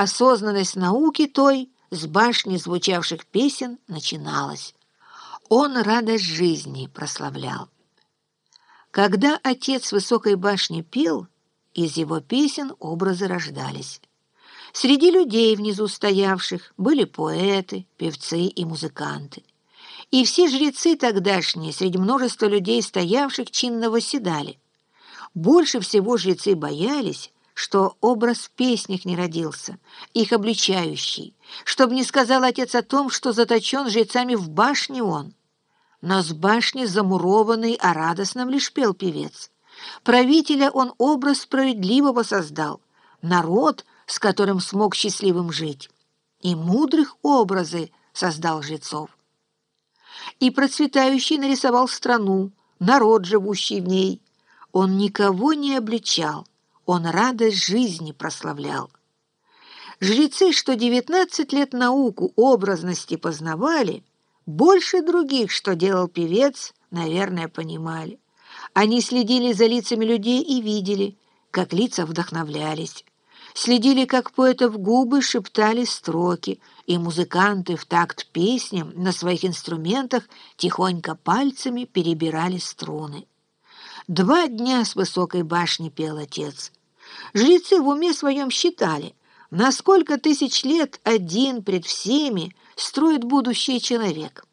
осознанность науки той с башни звучавших песен начиналась. Он радость жизни прославлял. Когда отец высокой башни пел, из его песен образы рождались. Среди людей, внизу стоявших, были поэты, певцы и музыканты. И все жрецы тогдашние, среди множества людей, стоявших, чинно восседали. Больше всего жрецы боялись, что образ в песнях не родился, их обличающий, чтобы не сказал отец о том, что заточен жрецами в башне он. Но с башни замурованный, а радостным лишь пел певец. Правителя он образ справедливого создал, народ, с которым смог счастливым жить, и мудрых образы создал жрецов. И процветающий нарисовал страну, народ, живущий в ней. Он никого не обличал, он радость жизни прославлял. Жрецы, что девятнадцать лет науку образности познавали, больше других, что делал певец, наверное, понимали. Они следили за лицами людей и видели, как лица вдохновлялись. Следили, как поэтов губы шептали строки, и музыканты в такт песням на своих инструментах тихонько пальцами перебирали струны. Два дня с высокой башни пел отец. Жрецы в уме своем считали, на сколько тысяч лет один пред всеми строит будущий человек.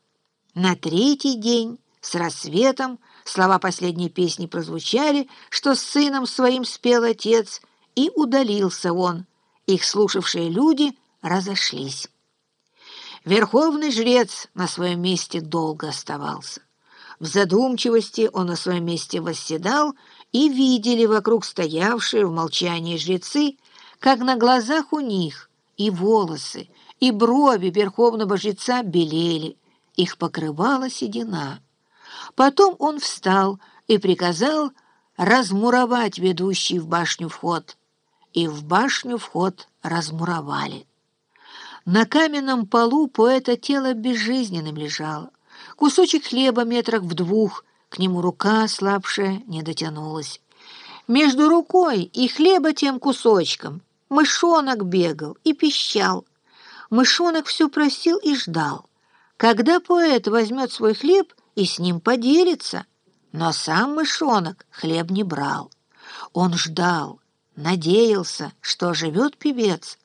На третий день с рассветом слова последней песни прозвучали, что с сыном своим спел отец, и удалился он. Их слушавшие люди разошлись. Верховный жрец на своем месте долго оставался. В задумчивости он на своем месте восседал, и видели вокруг стоявшие в молчании жрецы, как на глазах у них и волосы, и брови верховного жреца белели, их покрывала седина. Потом он встал и приказал размуровать ведущий в башню вход, и в башню вход размуровали. На каменном полу поэта тело безжизненным лежало. Кусочек хлеба метрах в двух, к нему рука слабшая не дотянулась. Между рукой и хлеба тем кусочком мышонок бегал и пищал. Мышонок все просил и ждал, когда поэт возьмет свой хлеб и с ним поделится. Но сам мышонок хлеб не брал. Он ждал, надеялся, что живет певец.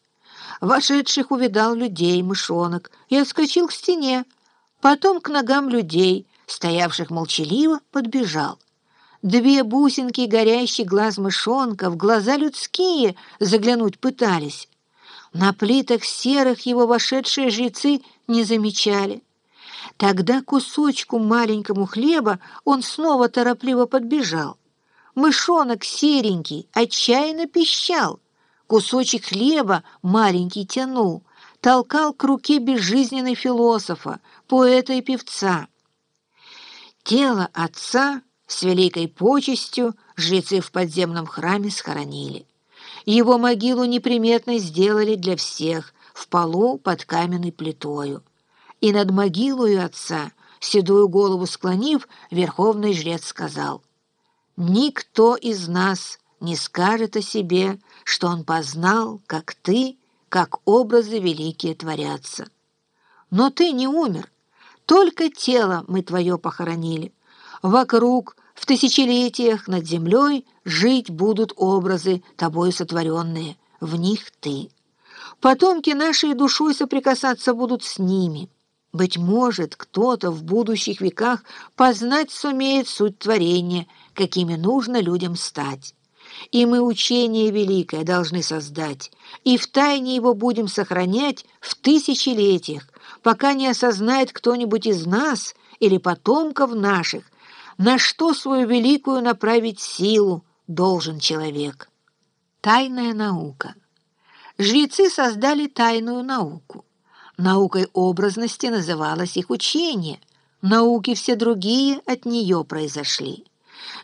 Вошедших увидал людей мышонок и отскочил к стене, потом к ногам людей, стоявших молчаливо, подбежал. Две бусинки горящий глаз мышонка в глаза людские заглянуть пытались. На плитах серых его вошедшие жрецы не замечали. Тогда кусочку маленькому хлеба он снова торопливо подбежал. Мышонок серенький отчаянно пищал. Кусочек хлеба маленький тянул, толкал к руке безжизненной философа, поэта и певца. Тело отца с великой почестью жрецы в подземном храме схоронили. Его могилу неприметно сделали для всех в полу под каменной плитою. И над могилою отца, седую голову склонив, верховный жрец сказал, «Никто из нас не скажет о себе, что он познал, как ты, как образы великие творятся. Но ты не умер, только тело мы твое похоронили. Вокруг, в тысячелетиях над землей жить будут образы тобой сотворенные, в них ты. Потомки нашей душой соприкасаться будут с ними. Быть может, кто-то в будущих веках познать сумеет суть творения, какими нужно людям стать. И мы учение великое должны создать, и в тайне его будем сохранять в тысячелетиях, пока не осознает кто-нибудь из нас или потомков наших, на что свою великую направить силу должен человек. Тайная наука. Жрецы создали тайную науку. Наукой образности называлось их учение. Науки все другие от нее произошли.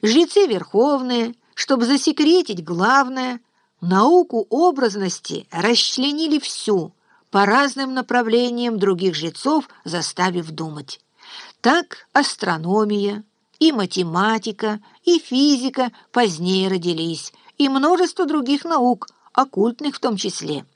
Жрецы верховные, чтобы засекретить главное, науку образности расчленили всю, по разным направлениям других жрецов заставив думать. Так астрономия, и математика, и физика позднее родились, и множество других наук, оккультных в том числе –